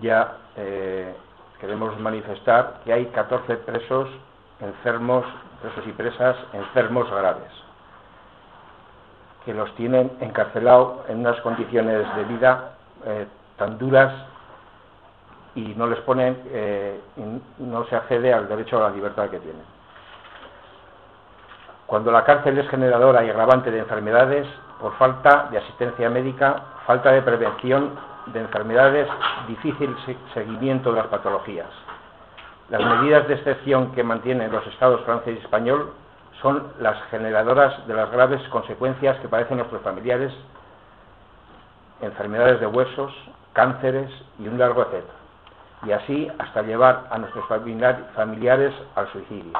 ya eh, queremos manifestar que hay 14 presos enfermos, presos y presas enfermos graves, que los tienen encarcelados en unas condiciones de vida eh, tan duras y no les ponen, eh, no se accede al derecho a la libertad que tienen. Cuando la cárcel es generadora y agravante de enfermedades, por falta de asistencia médica, falta de prevención de enfermedades, difícil seguimiento de las patologías. Las medidas de excepción que mantienen los estados francés y español son las generadoras de las graves consecuencias que padecen nuestros familiares, enfermedades de huesos, cánceres y un largo etcétera, y así hasta llevar a nuestros familiares al suicidio.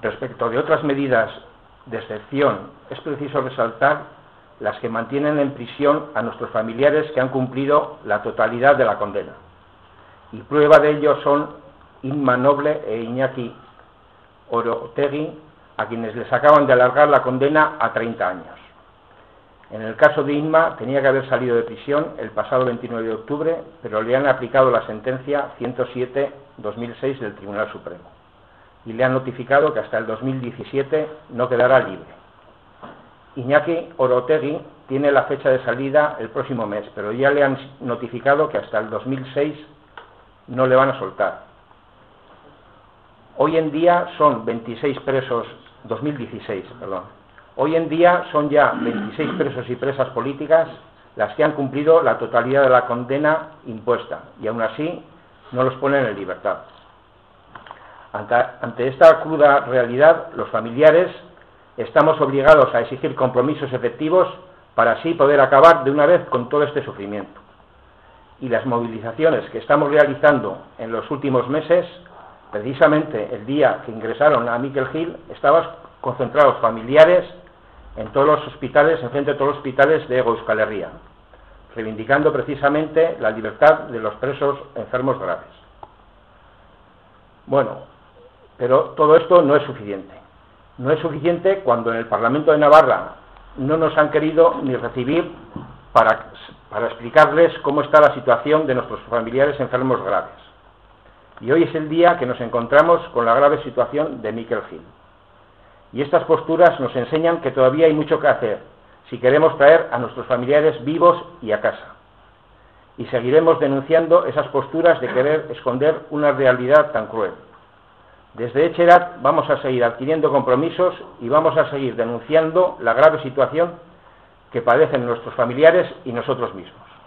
Respecto de otras medidas de excepción, es preciso resaltar las que mantienen en prisión a nuestros familiares que han cumplido la totalidad de la condena. Y prueba de ello son Inma Noble e Iñaki Orotegui, a quienes les acaban de alargar la condena a 30 años. En el caso de Inma tenía que haber salido de prisión el pasado 29 de octubre, pero le han aplicado la sentencia 107-2006 del Tribunal Supremo y le han notificado que hasta el 2017 no quedará libre. Iñaki Orotegui tiene la fecha de salida el próximo mes, pero ya le han notificado que hasta el 2006 no le van a soltar. Hoy en día son 26 presos, 2016, perdón. Hoy en día son ya 26 presos y presas políticas las que han cumplido la totalidad de la condena impuesta y aún así no los ponen en libertad. Ante, esta cruda realidad, los familiares estamos obligados a exigir compromisos efectivos para así poder acabar de una vez con todo este sufrimiento. Y las movilizaciones que estamos realizando en los últimos meses, precisamente el día que ingresaron a Miquel Gil, estaban concentrados familiares en todos los hospitales, en frente de todos los hospitales de Euskal Herria, reivindicando precisamente la libertad de los presos enfermos graves. Bueno, pero todo esto no es suficiente. No es suficiente cuando en el Parlamento de Navarra no nos han querido ni recibir para, explicarles cómo está la situación de nuestros familiares enfermos graves. Y hoy es el día que nos encontramos con la grave situación de Miquel Gil. Y estas posturas nos enseñan que todavía hay mucho que hacer si queremos traer a nuestros familiares vivos y a casa. Y seguiremos denunciando esas posturas de querer esconder una realidad tan cruel. Desde Echerat vamos a seguir adquiriendo compromisos y vamos a seguir denunciando la grave situación que padecen nuestros familiares y nosotros mismos.